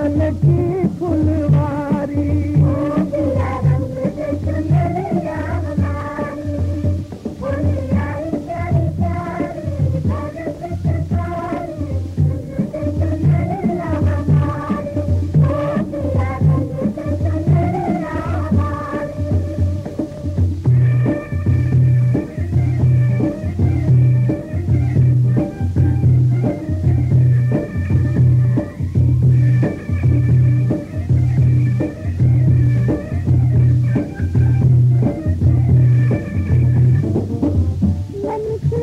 पलकी